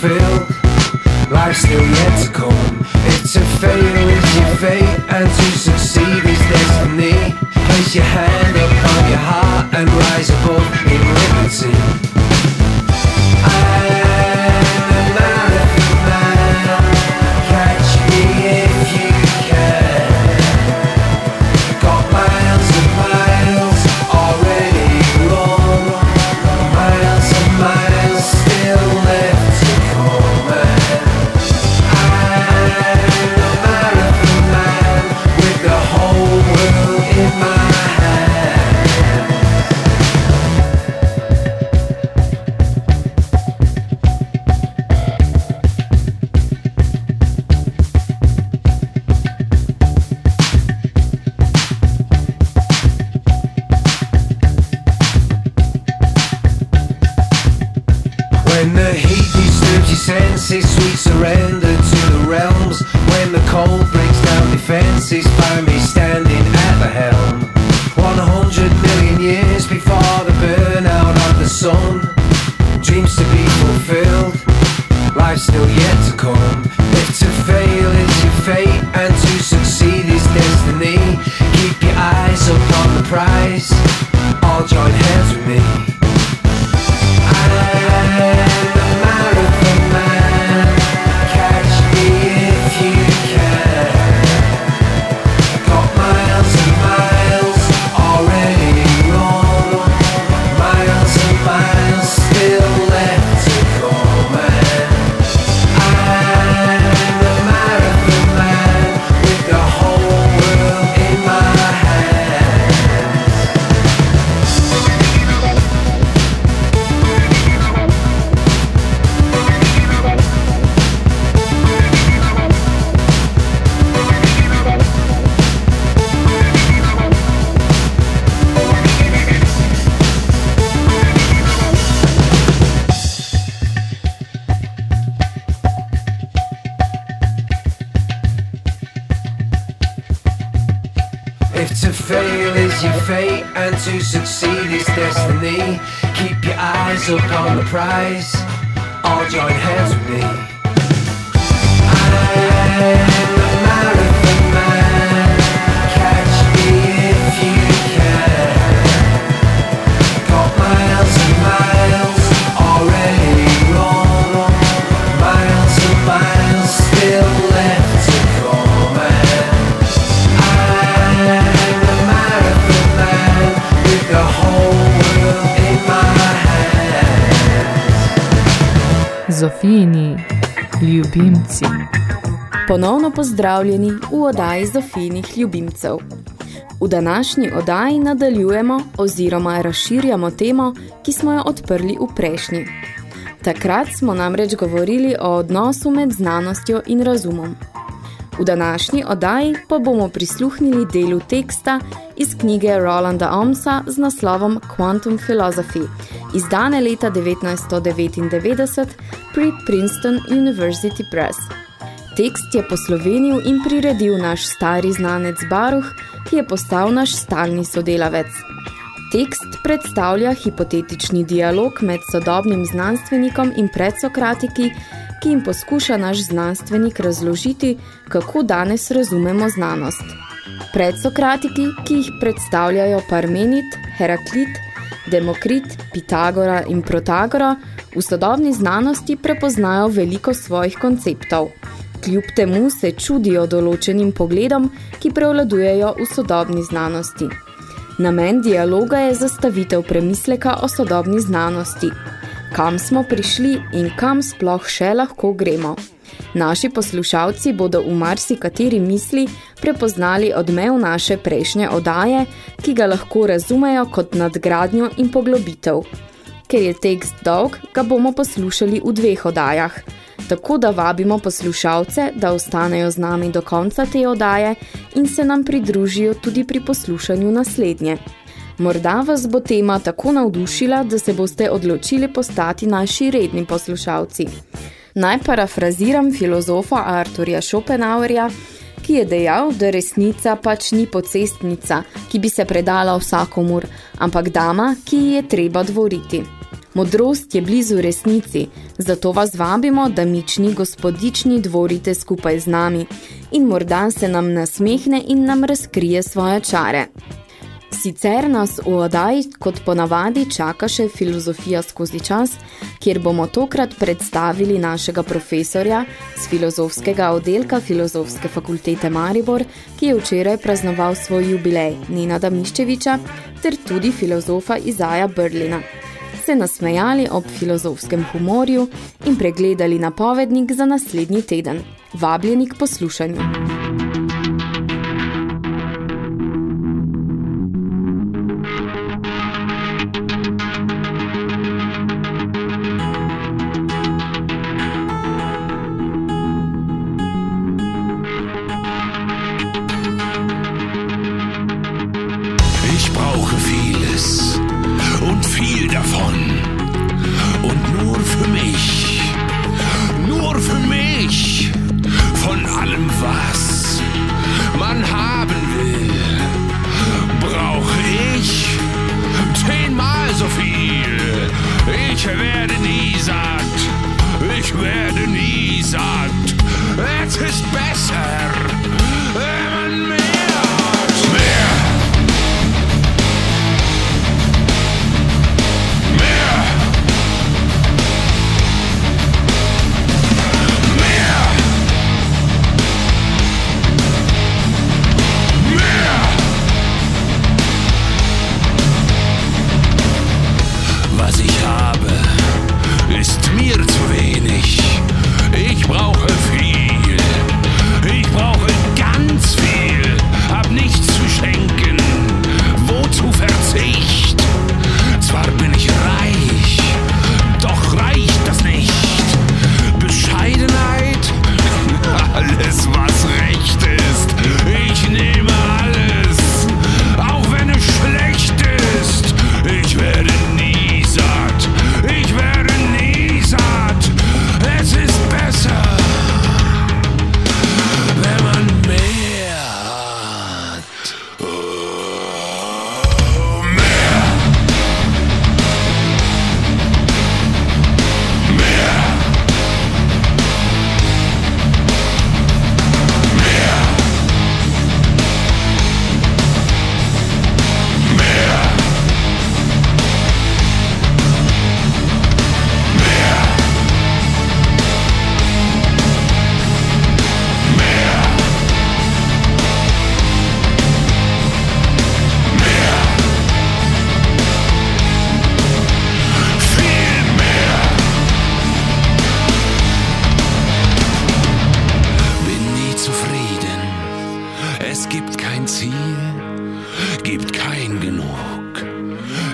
Fulfilled, When the heat disturbs your senses, sweet surrender to the realms. When the cold breaks down defenses, find me standing at the helm. 100 million years before the burnout of the sun. Dreams to be fulfilled, life still yet to come. If to fail is your fate and to succeed is destiny, keep your eyes upon the prize. Zofijini ljubimci. Ponovno pozdravljeni v oddaji Zofinih ljubimcev. V današnji oddaji nadaljujemo oziroma razširjamo temo, ki smo jo odprli v prejšnji. Takrat smo namreč govorili o odnosu med znanostjo in razumom. V današnji oddaji pa bomo prisluhnili delu teksta iz knjige Rolanda Omsa z naslovom Quantum Philosophy, izdane leta 1999 pri Princeton University Press. Tekst je poslovenil in priredil naš stari znanec Baruh, ki je postal naš stalni sodelavec. Tekst predstavlja hipotetični dialog med sodobnim znanstvenikom in predsokratiki, ki jim poskuša naš znanstvenik razložiti, kako danes razumemo znanost. Predsokratiki, ki jih predstavljajo Parmenid, Heraklit, Demokrit, Pitagora in Protagora, V sodobni znanosti prepoznajo veliko svojih konceptov. Kljub temu se čudijo določenim pogledom, ki prevladujejo v sodobni znanosti. Namen dialoga je zastavitev premisleka o sodobni znanosti. Kam smo prišli in kam sploh še lahko gremo? Naši poslušalci bodo v marsi kateri misli prepoznali odmev naše prejšnje odaje, ki ga lahko razumejo kot nadgradnjo in poglobitev. Ker je tekst dolg, ga bomo poslušali v dveh odajah. Tako da vabimo poslušalce, da ostanejo z nami do konca te odaje in se nam pridružijo tudi pri poslušanju naslednje. Morda vas bo tema tako navdušila, da se boste odločili postati naši redni poslušalci. Naj parafraziram filozofa Arturja Schopenhauerja, ki je dejal, da resnica pač ni pocestnica, ki bi se predala vsakomur, ampak dama, ki je treba dvoriti. Modrost je blizu resnici, zato vas vabimo, da mični gospodični dvorite skupaj z nami in morda se nam nasmehne in nam razkrije svoje čare. Sicer nas v odaji kot ponavadi čaka še filozofija skozi čas, kjer bomo tokrat predstavili našega profesorja z filozofskega oddelka Filozofske fakultete Maribor, ki je včeraj praznoval svoj jubilej Nenada Miščeviča ter tudi filozofa Izaja Brlina. Se nasmejali ob filozofskem humorju in pregledali napovednik za naslednji teden. Vabljeni k poslušanju. werden isat, het is besser, Es gibt kein Ziel, gibt kein Genug,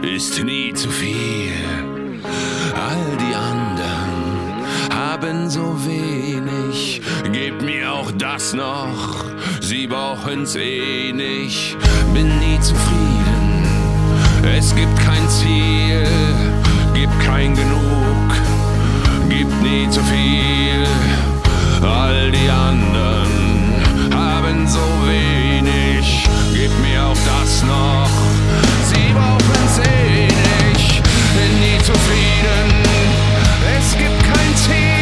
ist nie zu viel. All die anderen haben so wenig, gebt mir auch das noch, sie brauchen's eh nicht. Bin nie zufrieden, es gibt kein Ziel, gibt kein Genug, gibt nie zu viel. All die anderen gib mir auch das noch. Sie brauchen selig, bin nie zufrieden. Es gibt kein Ziel.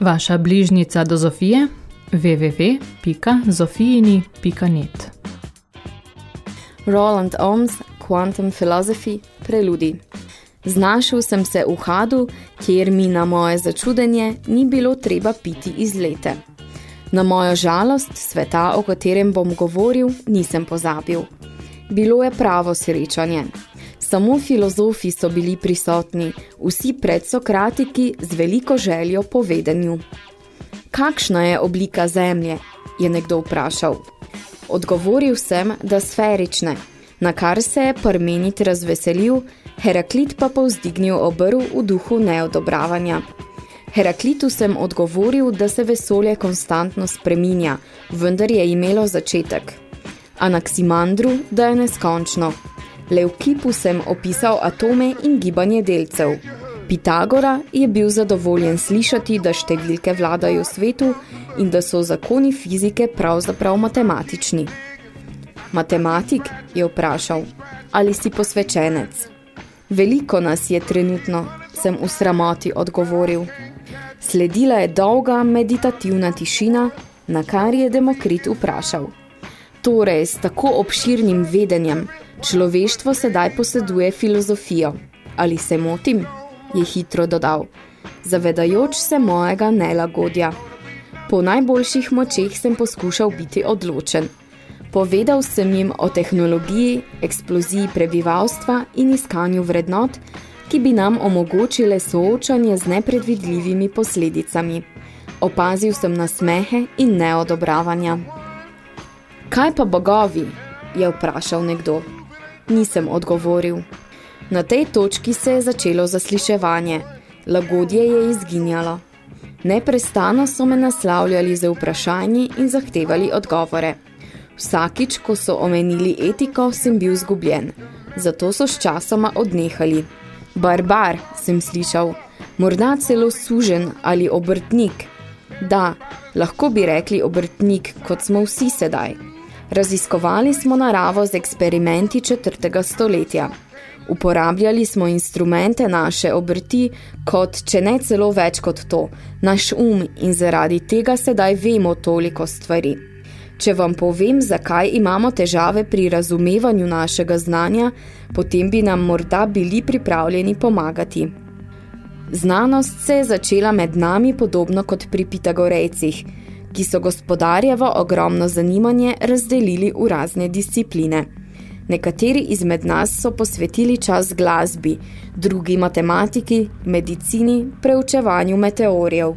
Vaša bližnica do Zofije www.zofijini.net Roland Ohms, Quantum Philosophy, preludi. Znašel sem se v hadu, kjer mi na moje začudenje ni bilo treba piti iz lete. Na mojo žalost sveta, o katerem bom govoril, nisem pozabil. Bilo je pravo srečanje. Samo filozofi so bili prisotni, vsi predsokratiki z veliko željo po vedenju. Kakšna je oblika zemlje? je nekdo vprašal. Odgovoril sem, da sferične, na kar se je Parmenit razveselil, Heraklit pa povzdignil obrv v duhu neodobravanja. Heraklitu sem odgovoril, da se vesolje konstantno spreminja, vendar je imelo začetek. Anaksimandru, da je neskončno. Levkipu sem opisal atome in gibanje delcev. Pitagora je bil zadovoljen slišati, da številke vladajo svetu in da so zakoni fizike pravzaprav matematični. Matematik je vprašal, ali si posvečenec. Veliko nas je trenutno, sem v sramoti odgovoril. Sledila je dolga meditativna tišina, na kar je Demokrit vprašal. Torej, s tako obširnim vedenjem, človeštvo sedaj poseduje filozofijo. Ali se motim? Je hitro dodal, zavedajoč se mojega nelagodja. Po najboljših močeh sem poskušal biti odločen. Povedal sem jim o tehnologiji, eksploziji prebivalstva in iskanju vrednot, ki bi nam omogočile soočanje z nepredvidljivimi posledicami. Opazil sem nasmehe in neodobravanja. Kaj pa bogovi? je vprašal nekdo. Nisem odgovoril. Na tej točki se je začelo zasliševanje. Lagodje je izginjalo. Neprestano so me naslavljali za vprašanji in zahtevali odgovore. Vsakič, ko so omenili etiko, sem bil zgubljen. Zato so s časoma odnehali. Barbar, sem slišal. Morda celo sužen ali obrtnik. Da, lahko bi rekli obrtnik, kot smo vsi sedaj. Raziskovali smo naravo z eksperimenti četrtega stoletja. Uporabljali smo instrumente naše obrti kot, če ne celo več kot to, naš um in zaradi tega sedaj vemo toliko stvari. Če vam povem, zakaj imamo težave pri razumevanju našega znanja, potem bi nam morda bili pripravljeni pomagati. Znanost se je začela med nami podobno kot pri Pitagorejcih, ki so gospodarjevo ogromno zanimanje razdelili v razne discipline. Nekateri izmed nas so posvetili čas glasbi, drugi matematiki, medicini, preučevanju meteorjev.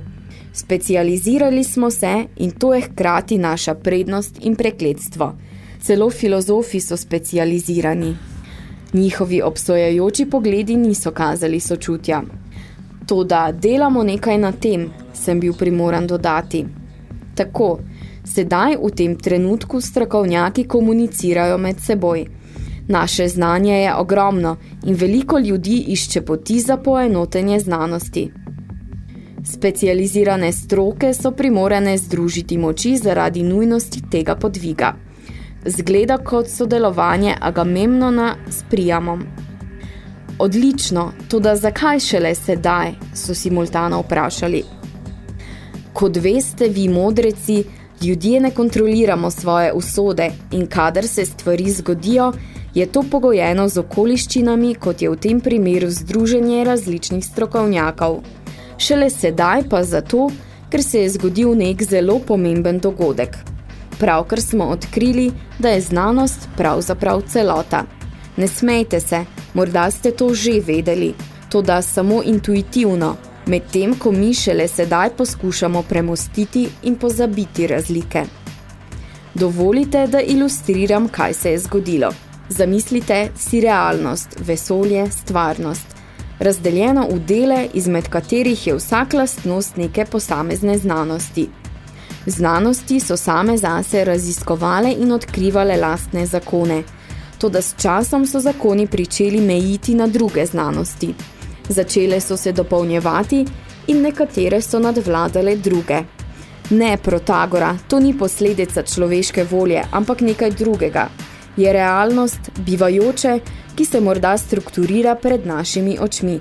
Specializirali smo se in to je hkrati naša prednost in prekletstvo. Celo filozofi so specializirani. Njihovi obsojajoči pogledi niso kazali sočutja. To, da delamo nekaj na tem, sem bil primoran dodati. Tako, sedaj v tem trenutku strokovnjaki komunicirajo med seboj. Naše znanje je ogromno in veliko ljudi išče poti za poenotenje znanosti. Specializirane stroke so primorane združiti moči zaradi nujnosti tega podviga. Zgleda kot sodelovanje Agamemnona s Prijamom. Odlično, toda zakaj šele sedaj, so simultano vprašali. Kot veste, vi modreci, ljudje ne kontroliramo svoje usode in kadar se stvari zgodijo, je to pogojeno z okoliščinami, kot je v tem primeru združenje različnih strokovnjakov. Šele sedaj pa zato, ker se je zgodil nek zelo pomemben dogodek. Pravkar smo odkrili, da je znanost pravzaprav celota. Ne smejte se, morda ste to že vedeli, to da samo intuitivno, medtem ko mi šele sedaj poskušamo premostiti in pozabiti razlike. Dovolite, da ilustriram, kaj se je zgodilo. Zamislite si realnost, vesolje, stvarnost, razdeljeno v dele, izmed katerih je vsak lastnost neke posamezne znanosti. Znanosti so same zase raziskovale in odkrivale lastne zakone, toda s časom so zakoni pričeli mejiti na druge znanosti. Začele so se dopolnjevati in nekatere so nadvladale druge. Ne, Protagora, to ni posledica človeške volje, ampak nekaj drugega – je realnost bivajoče, ki se morda strukturira pred našimi očmi.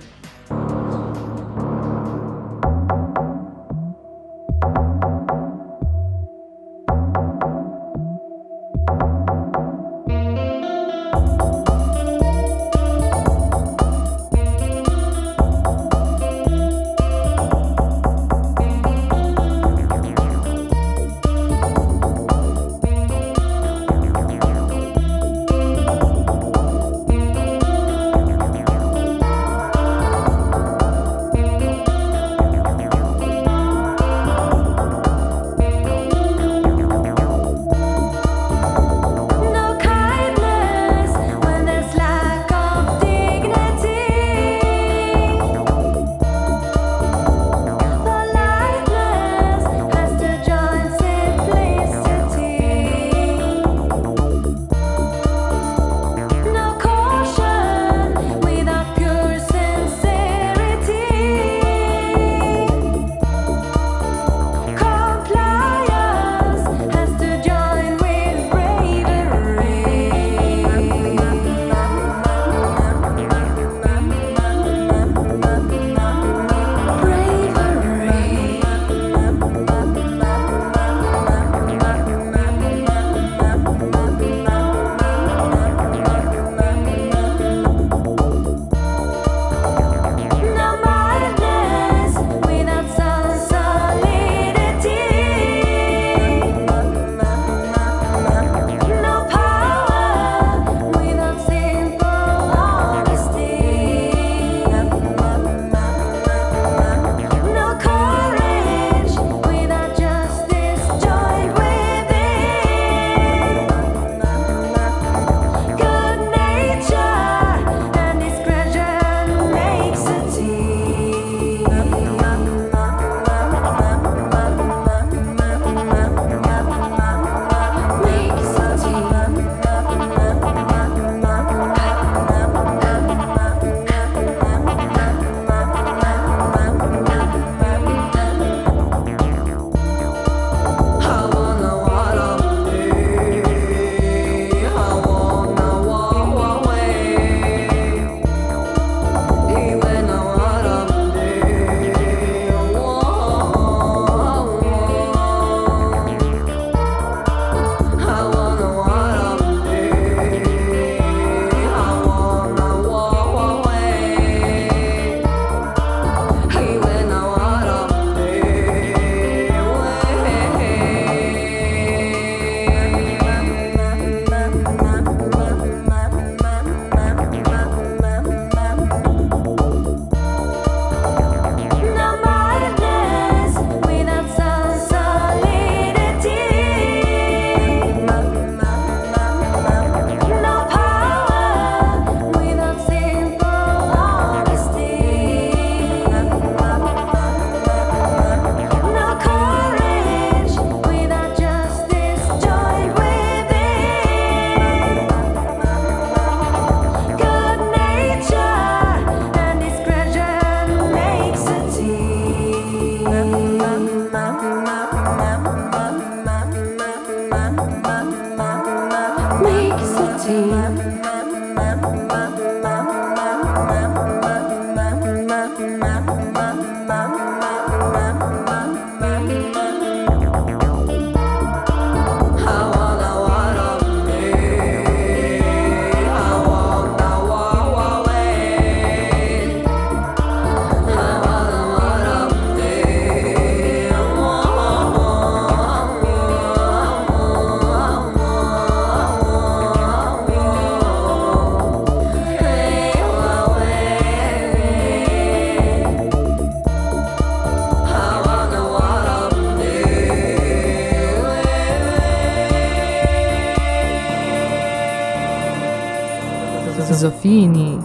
Zofijini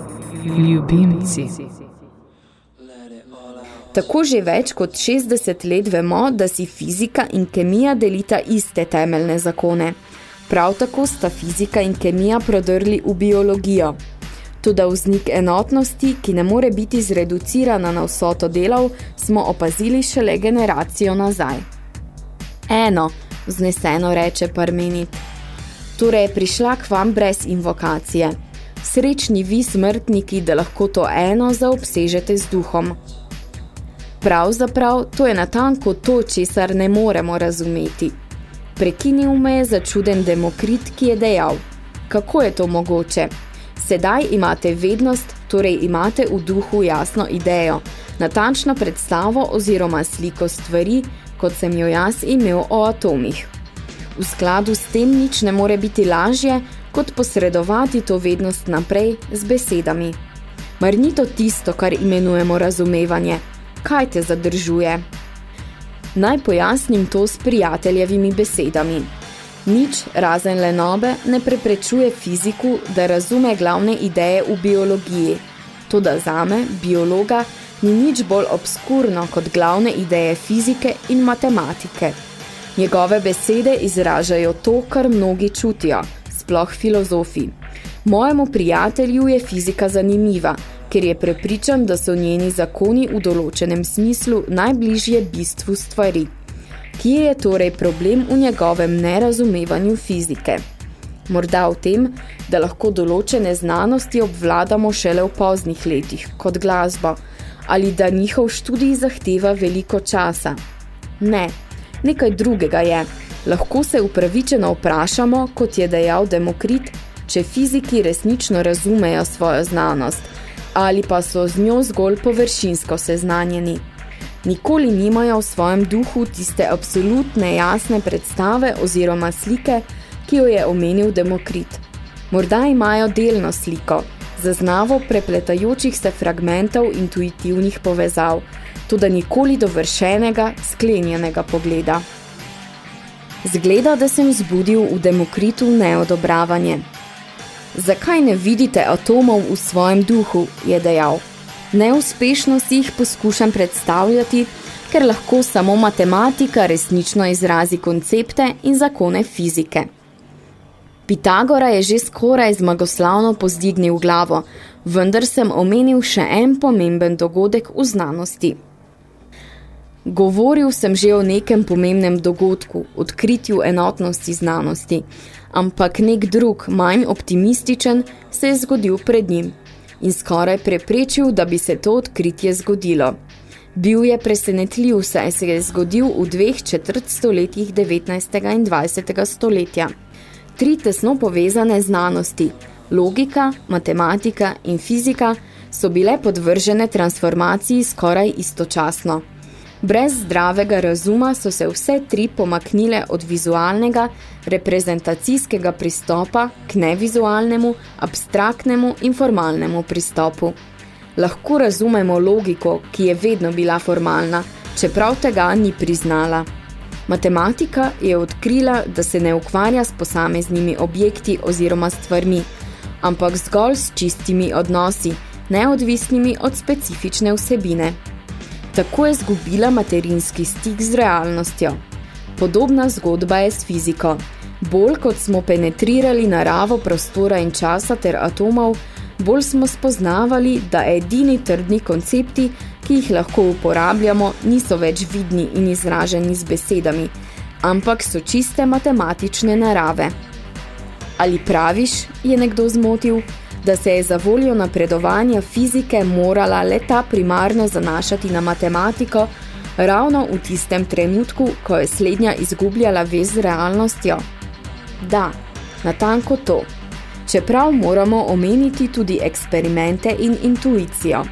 ljubimci. Tako že več kot 60 let vemo, da si fizika in kemija delita iste temeljne zakone. Prav tako sta fizika in kemija prodrli v biologijo. Toda vznik enotnosti, ki ne more biti zreducirana na vsoto delov, smo opazili šele generacijo nazaj. Eno, vzneseno reče Parmenit. Torej je prišla k vam brez invokacije. Srečni vi smrtniki, da lahko to eno zaobsežete z duhom. Pravzaprav, to je natanko to, česar ne moremo razumeti. Prekinil me je začuden demokrit, ki je dejal, kako je to mogoče? Sedaj imate vednost, torej imate v duhu jasno idejo, natančno predstavo oziroma sliko stvari, kot sem jo jaz imel o atomih. V skladu s tem nič ne more biti lažje, kot posredovati to vednost naprej z besedami. Mar ni to tisto, kar imenujemo razumevanje? Kaj te zadržuje? Naj pojasnim to s prijateljevimi besedami. Nič, razen lenobe, ne preprečuje fiziku, da razume glavne ideje v biologiji. Toda zame, biologa, ni nič bolj obskurno kot glavne ideje fizike in matematike. Njegove besede izražajo to, kar mnogi čutijo, sploh filozofi. Mojemu prijatelju je fizika zanimiva, ker je prepričan, da so njeni zakoni v določenem smislu najbližje bistvu stvari. Kje je torej problem v njegovem nerazumevanju fizike? Morda v tem, da lahko določene znanosti obvladamo šele v poznih letih, kot glasba, ali da njihov študij zahteva veliko časa. Ne, nekaj drugega je. Lahko se upravičeno vprašamo, kot je dejal Demokrit, če fiziki resnično razumejo svojo znanost, ali pa so z njo zgolj površinsko seznanjeni. Nikoli nimajo v svojem duhu tiste absolutne jasne predstave oziroma slike, ki jo je omenil Demokrit. Morda imajo delno sliko, zaznavo prepletajočih se fragmentov intuitivnih povezav, tudi nikoli dovršenega, sklenjenega pogleda. Zgleda, da sem zbudil v Demokritu neodobravanje. Zakaj ne vidite atomov v svojem duhu, je dejal. Neuspešno si jih poskušam predstavljati, ker lahko samo matematika resnično izrazi koncepte in zakone fizike. Pitagora je že skoraj zmagoslavno pozdignil glavo, vendar sem omenil še en pomemben dogodek v znanosti. Govoril sem že o nekem pomembnem dogodku, odkritju enotnosti znanosti, ampak nek drug, manj optimističen, se je zgodil pred njim in skoraj preprečil, da bi se to odkritje zgodilo. Bil je presenetljiv, saj se je zgodil v dveh četrt stoletjih 19. in 20. stoletja. Tri tesno povezane znanosti, logika, matematika in fizika, so bile podvržene transformaciji skoraj istočasno. Brez zdravega razuma so se vse tri pomaknile od vizualnega, reprezentacijskega pristopa k nevizualnemu, abstraktnemu in formalnemu pristopu. Lahko razumemo logiko, ki je vedno bila formalna, čeprav tega ni priznala. Matematika je odkrila, da se ne ukvarja s posameznimi objekti oziroma stvarmi, ampak zgolj s čistimi odnosi, neodvisnimi od specifične vsebine tako je zgubila materinski stik z realnostjo. Podobna zgodba je s fiziko. Bolj kot smo penetrirali naravo prostora in časa ter atomov, bolj smo spoznavali, da edini trdni koncepti, ki jih lahko uporabljamo, niso več vidni in izraženi z besedami, ampak so čiste matematične narave. Ali praviš, je nekdo zmotil, da se je za voljo napredovanja fizike morala leta primarno zanašati na matematiko, ravno v tistem trenutku, ko je slednja izgubljala vez z realnostjo? Da, natanko to. Čeprav moramo omeniti tudi eksperimente in intuicijo.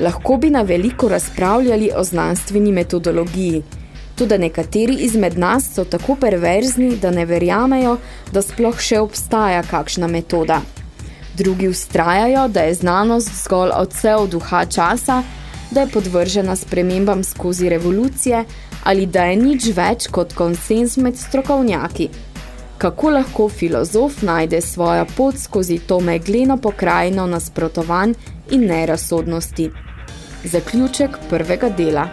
Lahko bi na veliko razpravljali o znanstveni metodologiji, tudi nekateri izmed nas so tako perverzni, da ne verjamejo, da sploh še obstaja kakšna metoda. Drugi ustrajajo, da je znanost zgolj odsev duha časa, da je podvržena spremembam skozi revolucije ali da je nič več kot konsens med strokovnjaki. Kako lahko filozof najde svojo pot skozi to megleno pokrajino nasprotovanj in nerazsodnosti? Zaključek prvega dela.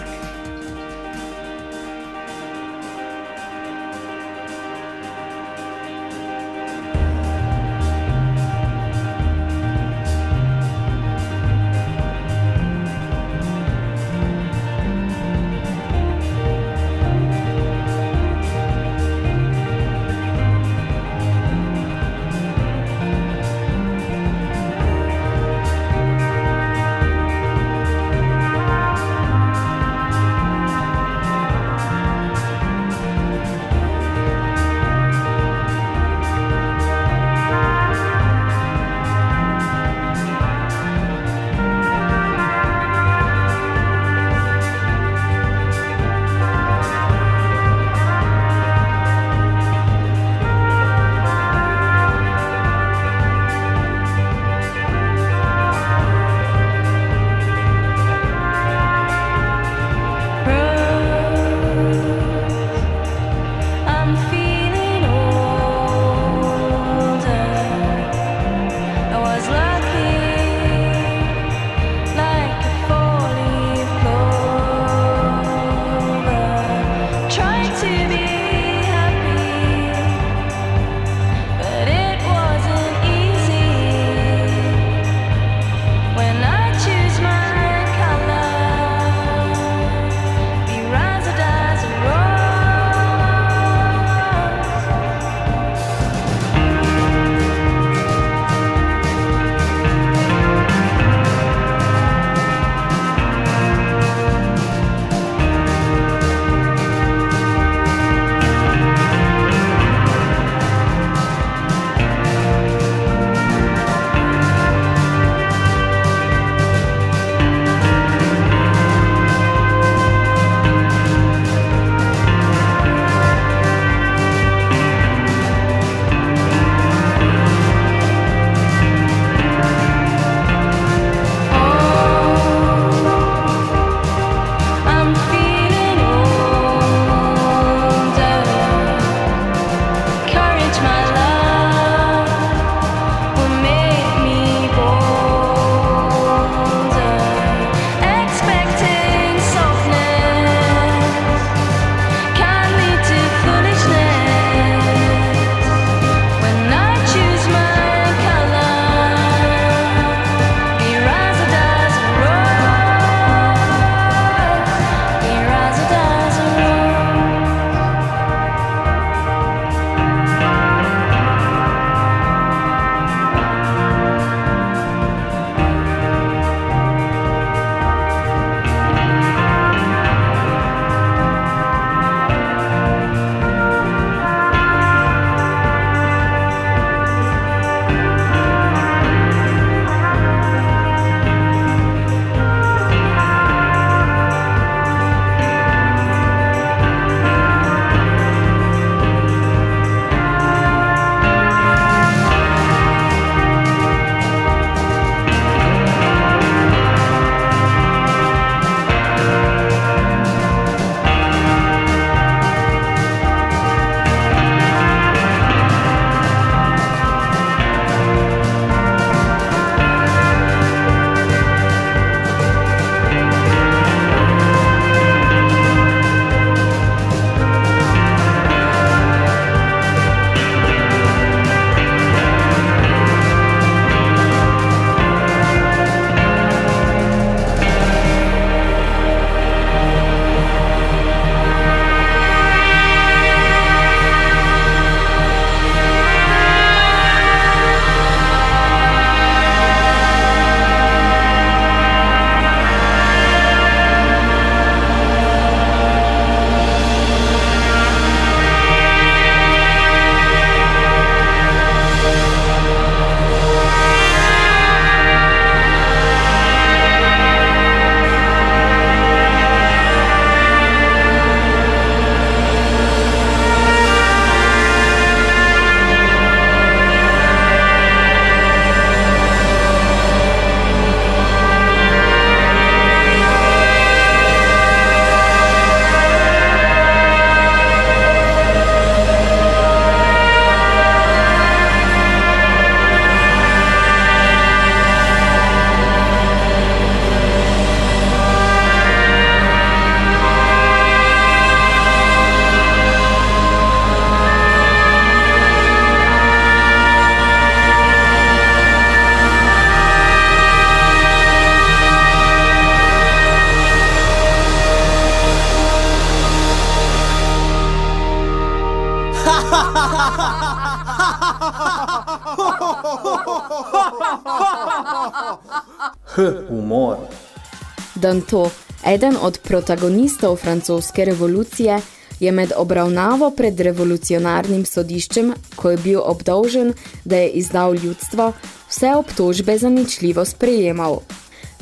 Danto, eden od protagonistov francoske revolucije, je med obravnavo pred revolucionarnim sodiščem, ko je bil obdolžen, da je izdal ljudstvo, vse obtožbe zaničljivo sprejemal.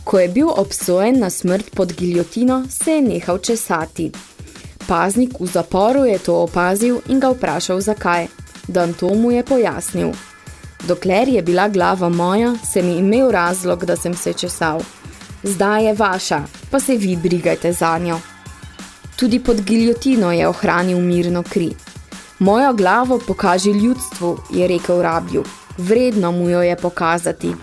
Ko je bil obsojen na smrt pod giljotino, se je nehal česati. Paznik v zaporu je to opazil in ga vprašal zakaj. Danto mu je pojasnil. Dokler je bila glava moja, sem imel razlog, da sem se česal. Zdaj je vaša, pa se vi brigajte za njo. Tudi pod giljotino je ohranil mirno kri. Mojo glavo pokaži ljudstvu, je rekel rabju. Vredno mu jo je pokazati.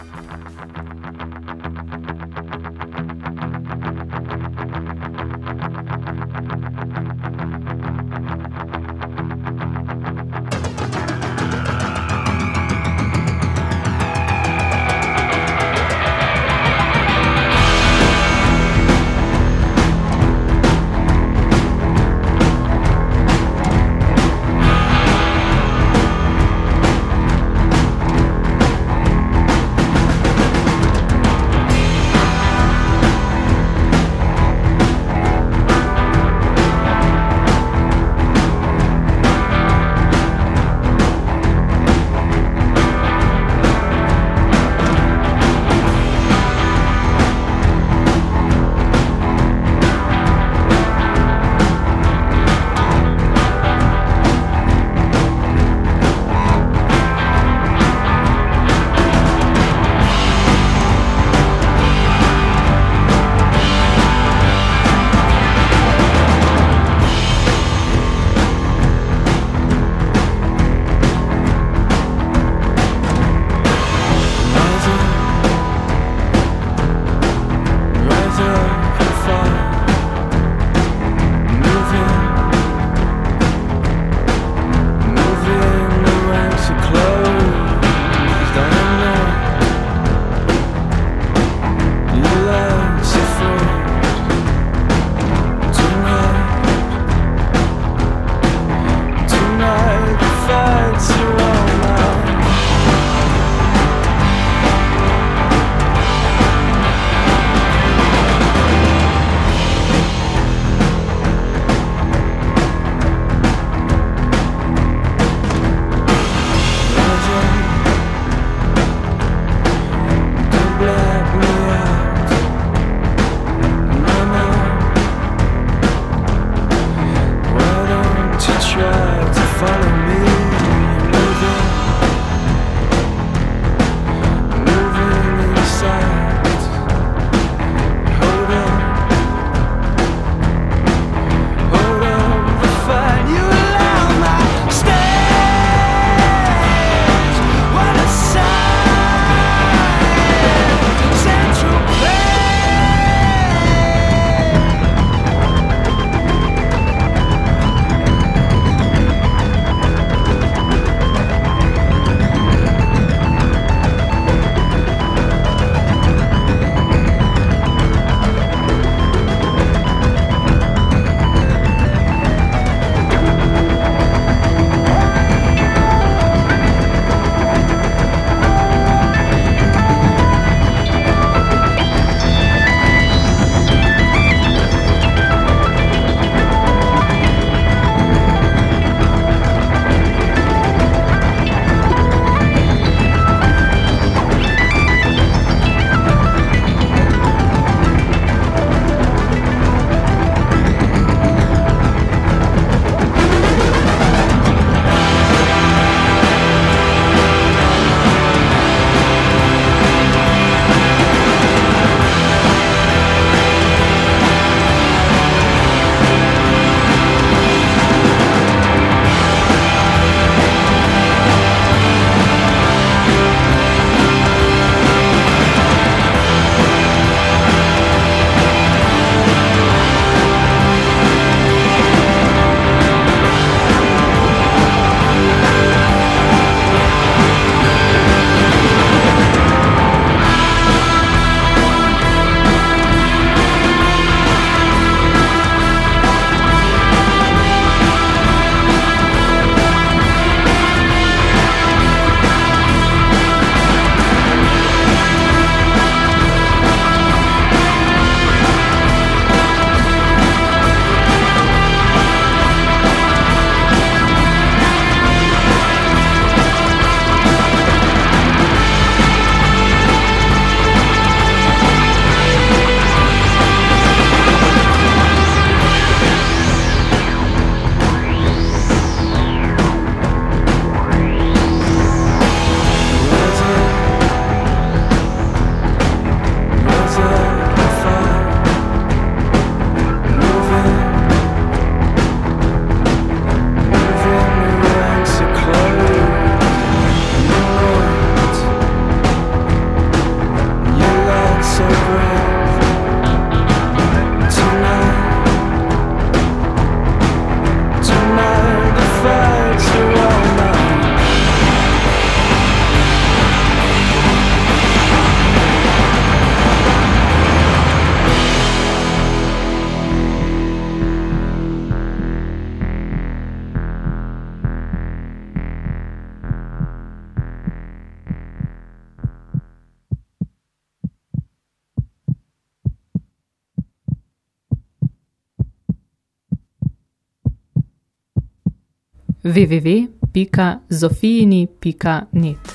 www.zofijini.net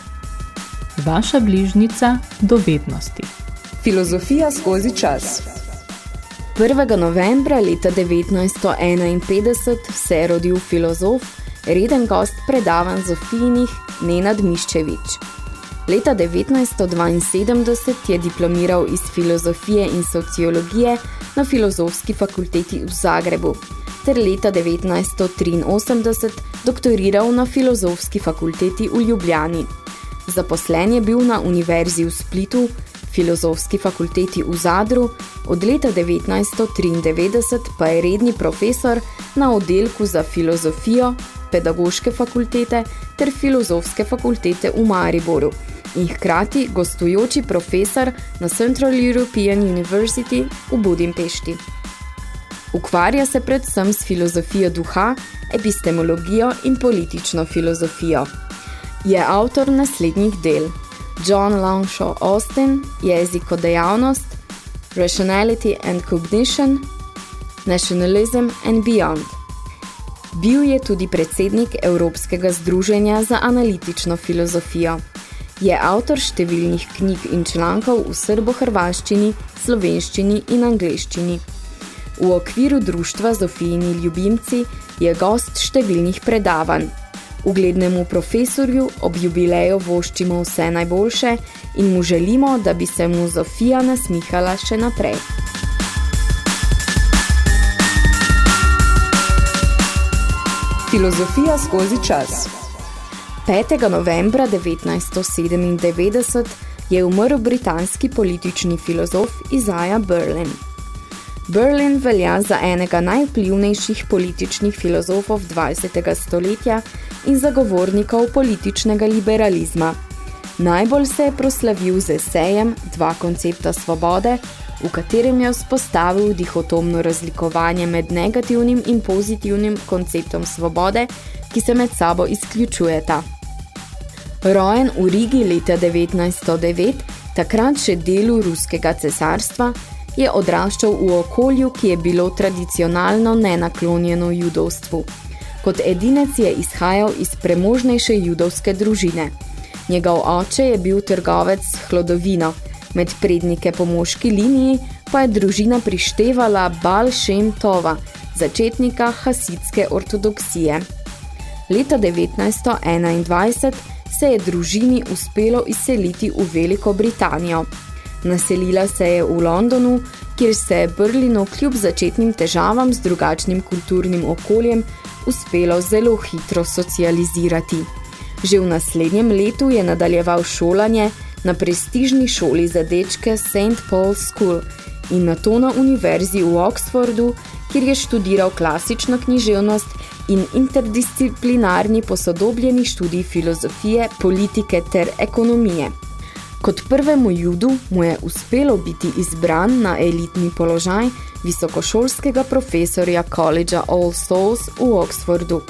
Vaša bližnica dovednosti. Filozofija skozi čas. 1. novembra leta 1951 se je rodil filozof, reden gost predavan Zofijinih Nenad Miščevič. Leta 1972 je diplomiral iz filozofije in sociologije na Filozofski fakulteti v Zagrebu, ter leta 1983 doktoriral na Filozofski fakulteti v Ljubljani. Zaposlen je bil na Univerzi v Splitu, Filozofski fakulteti v Zadru, od leta 1993 pa je redni profesor na oddelku za filozofijo, pedagoške fakultete ter filozofske fakultete v Mariboru in hkrati gostujoči profesor na Central European University v Budimpešti. Ukvarja se predvsem s filozofijo duha, epistemologijo in politično filozofijo. Je avtor naslednjih del – John Longshaw Austin, Jezikodejavnost, Rationality and Cognition, Nationalism and Beyond. Bil je tudi predsednik Evropskega združenja za analitično filozofijo. Je avtor številnih knjig in člankov v srbo-hrvaščini, slovenščini in angleščini. V okviru društva Zofijini ljubimci je gost številnih predavanj, Uglednemu profesorju ob jubileju voščimo vse najboljše in mu želimo, da bi se mu Zofija nasmihala še naprej. Filozofija skozi čas 5. novembra 1997 je umrl britanski politični filozof Isaiah Berlin. Berlin velja za enega najvplivnejših političnih filozofov 20. stoletja in zagovornikov političnega liberalizma. Najbolj se je proslavil z esejem Dva koncepta svobode, v katerem je vzpostavil dihotomno razlikovanje med negativnim in pozitivnim konceptom svobode, ki se med sabo izključujeta. Rojen v Rigi leta 1909, takrat še delu ruskega cesarstva, je odraščal v okolju, ki je bilo tradicionalno nenaklonjeno judovstvu. Kot edinec je izhajal iz premožnejše judovske družine. Njegov oče je bil trgovec hlodovino, med prednike po moški liniji pa je družina prištevala Bal Shem Tova, začetnika hasidske ortodoksije. Leta 1921 se je družini uspelo izseliti v Veliko Britanijo. Naselila se je v Londonu, kjer se je Berlinu kljub začetnim težavam z drugačnim kulturnim okoljem uspelo zelo hitro socializirati. Že v naslednjem letu je nadaljeval šolanje na prestižni šoli za dečke St. Paul's School in na to na univerzi v Oxfordu, kjer je študiral klasično književnost in interdisciplinarni posodobljeni študij filozofije, politike ter ekonomije. Kot prvemu judu mu je uspelo biti izbran na elitni položaj visokošolskega profesorja Collegea All Souls v Oxfordu.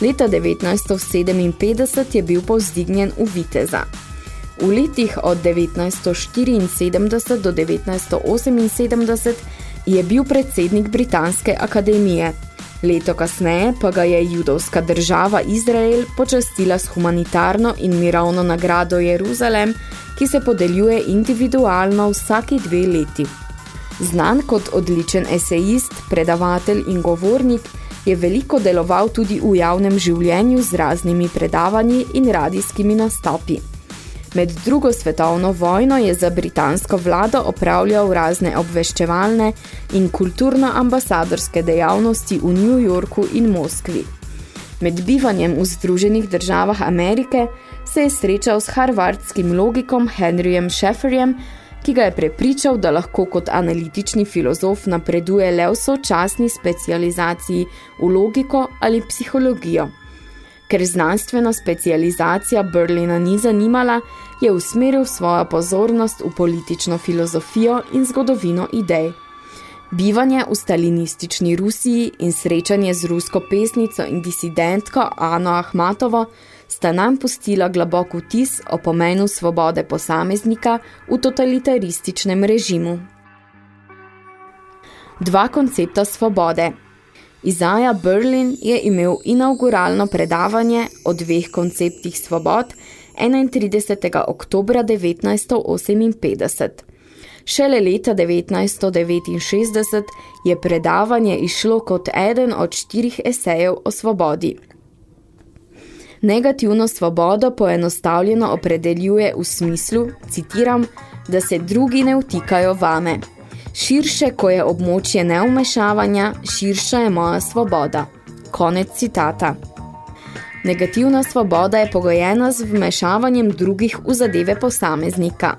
Leta 1957 je bil povzdignjen v Viteza. V letih od 1974 do 1978 je bil predsednik Britanske akademije. Leto kasneje pa ga je judovska država Izrael počastila s humanitarno in mirovno nagrado Jeruzalem, ki se podeljuje individualno vsaki dve leti. Znan kot odličen esejist, predavatelj in govornik, je veliko deloval tudi v javnem življenju z raznimi predavanji in radijskimi nastopi. Med drugo svetovno vojno je za britansko vlado opravljal razne obveščevalne in kulturno-ambasadorske dejavnosti v New Yorku in Moskvi. Med bivanjem v Združenih državah Amerike se je srečal s harvardskim logikom Henryjem Shefferjem, ki ga je prepričal, da lahko kot analitični filozof napreduje le v sočasni specializaciji v logiko ali psihologijo. Ker znanstvena specializacija Berlina ni zanimala, je usmeril svojo pozornost v politično filozofijo in zgodovino idej. Bivanje v stalinistični Rusiji in srečanje z rusko pesnico in disidentko Ano Ahmatovo sta nam pustila globok vtis o pomenu svobode posameznika v totalitarističnem režimu. Dva koncepta svobode. Izaja Berlin je imel inauguralno predavanje o dveh konceptih svobod 31. oktobra 1958. Šele leta 1969 je predavanje išlo kot eden od štirih esejev o svobodi. Negativno svobodo poenostavljeno opredeljuje v smislu, citiram, da se drugi ne vtikajo vame. Širše, ko je območje neumešavanja, širša je moja svoboda. Konec citata. Negativna svoboda je pogojena z vmešavanjem drugih v zadeve posameznika.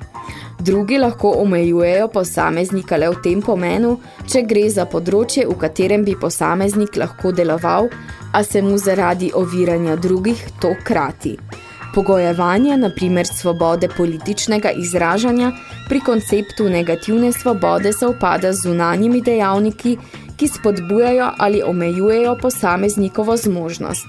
Drugi lahko omejujejo posameznika le v tem pomenu, če gre za področje, v katerem bi posameznik lahko deloval, a se mu zaradi oviranja drugih to krati. Pogojevanje, na primer svobode političnega izražanja, pri konceptu negativne svobode se upada z zunanjimi dejavniki, ki spodbujajo ali omejujejo posameznikovo zmožnost.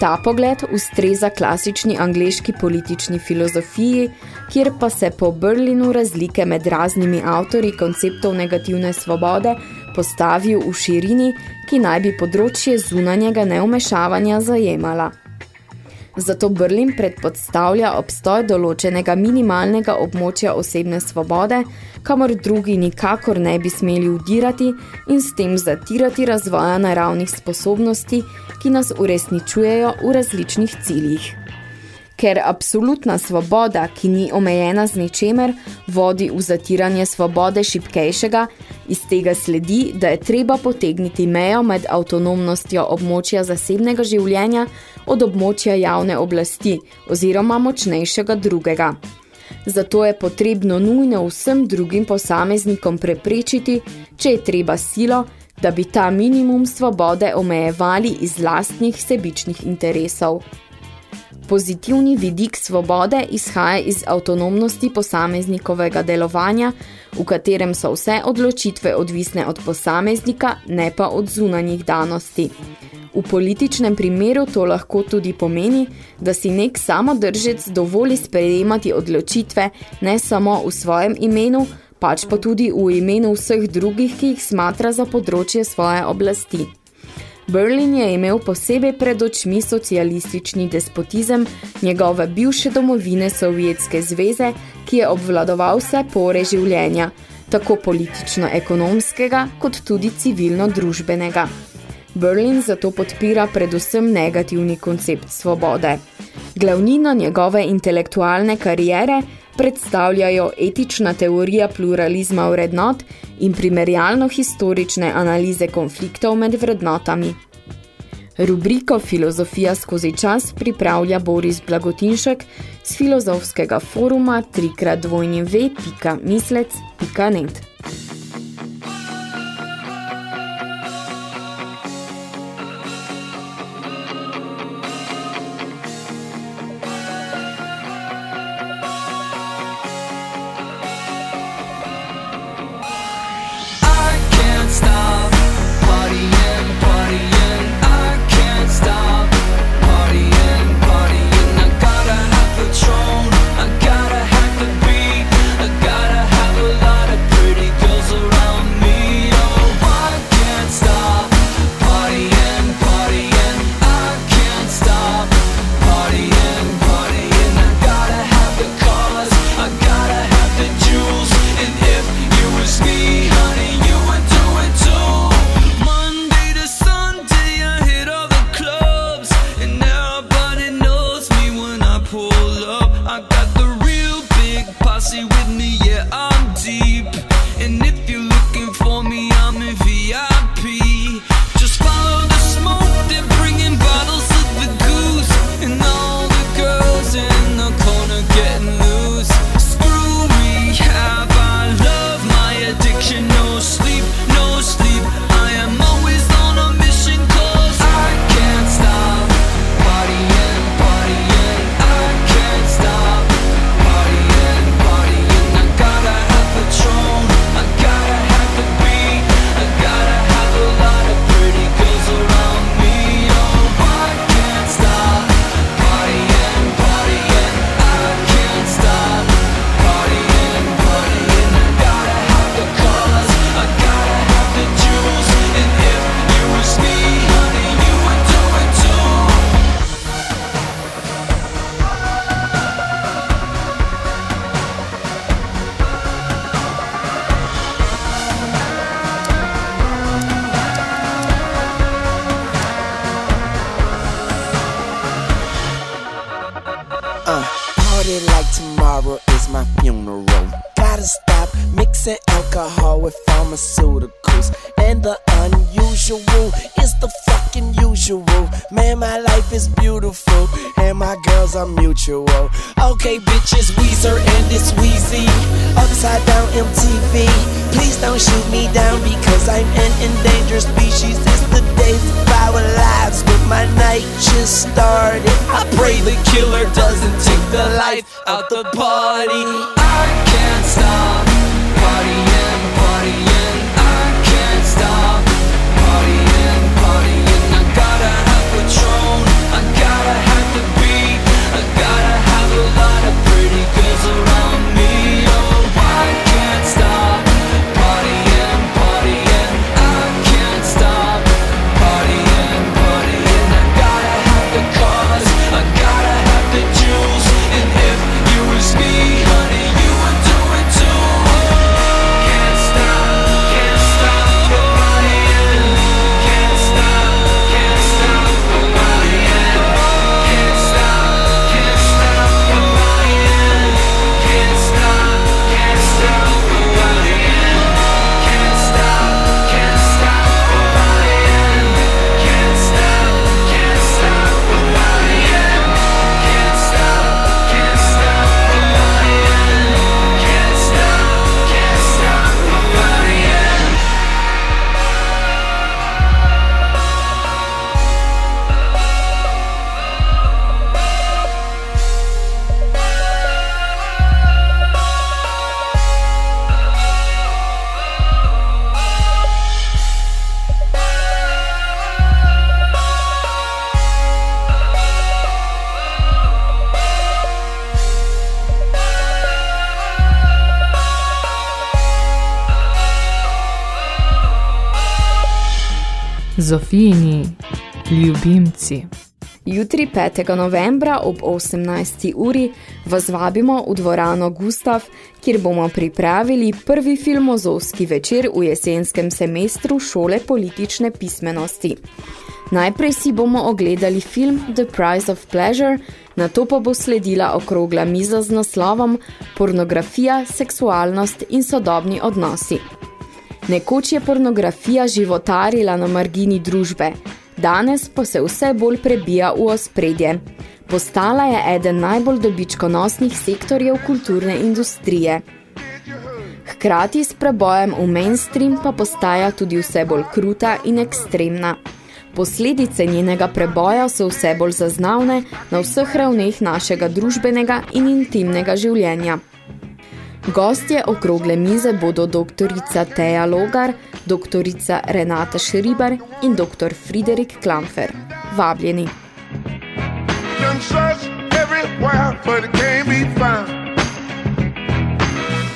Ta pogled ustreza klasični angleški politični filozofiji, kjer pa se po Berlinu razlike med raznimi avtori konceptov negativne svobode postavijo v širini, ki naj bi področje zunanjega neumešavanja zajemala. Zato Berlin predpostavlja obstoj določenega minimalnega območja osebne svobode, kamor drugi nikakor ne bi smeli udirati in s tem zatirati razvoja naravnih sposobnosti, ki nas uresničujejo v različnih ciljih. Ker absolutna svoboda, ki ni omejena z ničemer, vodi v zatiranje svobode šipkejšega, iz tega sledi, da je treba potegniti mejo med avtonomnostjo območja zasebnega življenja od območja javne oblasti oziroma močnejšega drugega. Zato je potrebno nujno vsem drugim posameznikom preprečiti, če je treba silo, da bi ta minimum svobode omejevali iz lastnih sebičnih interesov. Pozitivni vidik svobode izhaja iz avtonomnosti posameznikovega delovanja, v katerem so vse odločitve odvisne od posameznika, ne pa od zunanjih danosti. V političnem primeru to lahko tudi pomeni, da si nek samodržec dovoli sprejemati odločitve ne samo v svojem imenu, pač pa tudi v imenu vseh drugih, ki jih smatra za področje svoje oblasti. Berlin je imel posebej pred očmi socialistični despotizem njegove bivše domovine Sovjetske zveze, ki je obvladoval vse pore življenja, tako politično-ekonomskega kot tudi civilno-družbenega. Berlin zato podpira predvsem negativni koncept svobode. Glavnina njegove intelektualne karijere predstavljajo etična teorija pluralizma vrednot in primerjalno-historične analize konfliktov med vrednotami. Rubriko Filozofija skozi čas pripravlja Boris Blagotinšek z filozofskega foruma 3x2v.mislec.net. like tomorrow is my funeral. Gotta stop mixing alcohol with pharmaceuticals. And the unusual is the fucking usual. Man, my life is beautiful, and my girls are mutual. Okay, bitches, Weezer and it's Weezy. Upside down MTV. Please don't shoot me down because I'm an endangered species. It's the days of our lives, but my night just started. I pray the killer doesn't take the life out the party. I can't stop Zofijini ljubimci. Jutri 5. novembra ob 18. uri vas vabimo v dvorano Gustav, kjer bomo pripravili prvi filmozovski večer v jesenskem semestru šole politične pismenosti. Najprej si bomo ogledali film The Price of Pleasure, nato pa bo sledila okrogla miza z naslovom Pornografija, seksualnost in sodobni odnosi. Nekoč je pornografija životarila na margini družbe, danes pa se vse bolj prebija v ospredje. Postala je eden najbolj dobičkonosnih sektorjev kulturne industrije. Hkrati s prebojem v mainstream pa postaja tudi vse bolj kruta in ekstremna. Posledice njenega preboja so vse bolj zaznavne na vseh ravneh našega družbenega in intimnega življenja. Gostje okrogle mize bodo doktorica Teja Logar, doktorica Renata Šribar in doktor Friderik Klamfer. Vabljeni.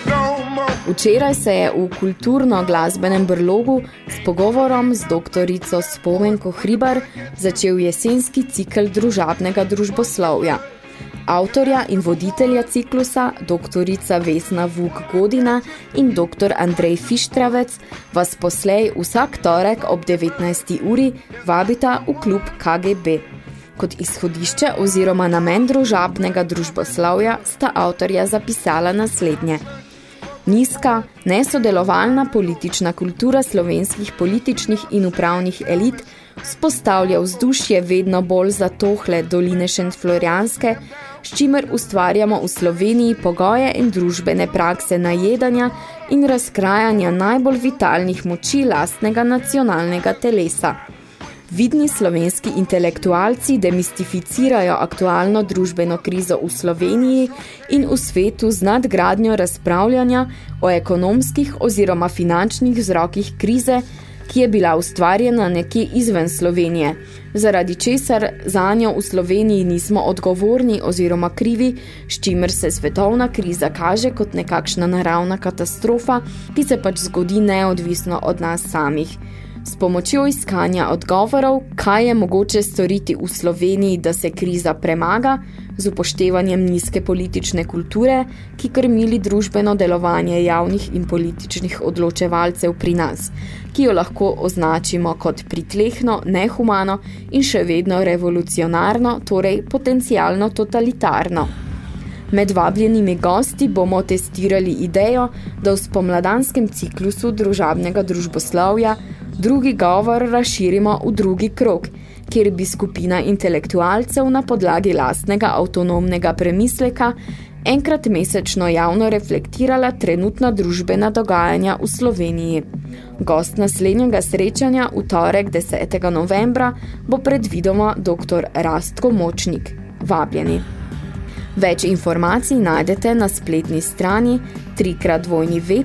No. Včeraj se je v kulturno-glasbenem brlogu s pogovorom z doktorico Spomenko Hribar začel jesenski cikl družabnega družboslovja. Avtorja in voditelja ciklusa, doktorica Vesna Vuk Godina in dr. Andrej Fištravec, vas poslej vsak torek ob 19. uri vabita v klub KGB. Kot izhodišče oziroma namen družabnega družboslovja sta avtorja zapisala naslednje. Nizka, nesodelovalna politična kultura slovenskih političnih in upravnih elit spostavlja vzdušje vedno bolj zatohle doline Šentflorianske, s čimer ustvarjamo v Sloveniji pogoje in družbene prakse najedanja in razkrajanja najbolj vitalnih moči lastnega nacionalnega telesa. Vidni slovenski intelektualci demistificirajo aktualno družbeno krizo v Sloveniji in v svetu z nadgradnjo razpravljanja o ekonomskih oziroma finančnih vzrokih krize, ki je bila ustvarjena nekje izven Slovenije, zaradi česar zanjo v Sloveniji nismo odgovorni oziroma krivi, s čimer se svetovna kriza kaže kot nekakšna naravna katastrofa, ki se pač zgodi neodvisno od nas samih. S pomočjo iskanja odgovorov, kaj je mogoče storiti v Sloveniji, da se kriza premaga, z upoštevanjem nizke politične kulture, ki krmili družbeno delovanje javnih in političnih odločevalcev pri nas, ki jo lahko označimo kot pritlehno, nehumano in še vedno revolucionarno, torej potencialno totalitarno. Med vabljenimi gosti bomo testirali idejo, da v spomladanskem ciklusu družabnega družboslovja drugi govor razširimo v drugi krok, kjer bi skupina intelektualcev na podlagi lastnega avtonomnega premisleka enkrat mesečno javno reflektirala trenutna družbena dogajanja v Sloveniji. Gost naslednjega srečanja v torek 10. novembra bo predvidoma dr. Rastko Močnik. Vabljeni. Več informacij najdete na spletni strani www.mkc.si.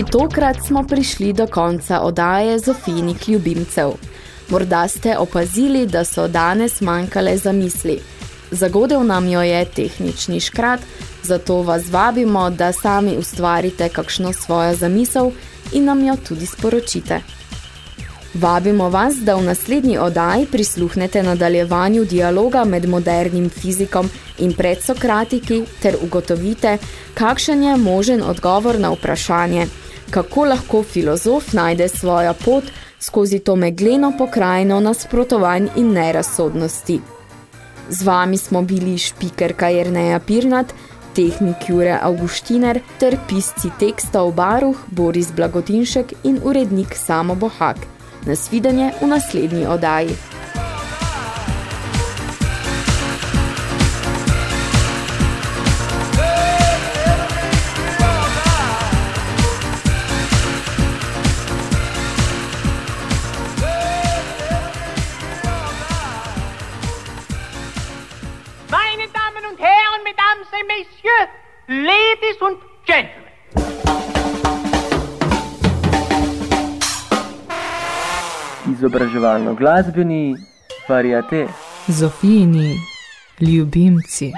Tudi tokrat smo prišli do konca odaje Zofinih ljubimcev. Morda ste opazili, da so danes manjkale zamisli. Zagodel nam jo je tehnični škrat, zato vas vabimo, da sami ustvarite kakšno svojo zamisel in nam jo tudi sporočite. Vabimo vas, da v naslednji odaji prisluhnete nadaljevanju dialoga med modernim fizikom in predsokratiki ter ugotovite, kakšen je možen odgovor na vprašanje, kako lahko filozof najde svojo pot skozi to megleno pokrajino nasprotovanj in nerazsodnosti. Z vami smo bili špikerka Jerneja Pirnat tehnik Jure Augustiner ter pisci teksta v baruh Boris Blagotinšek in urednik Samo Bohak. Nasvidenje v naslednji odaji. Izobraževalno glasbeni variate. Zofijini ljubimci.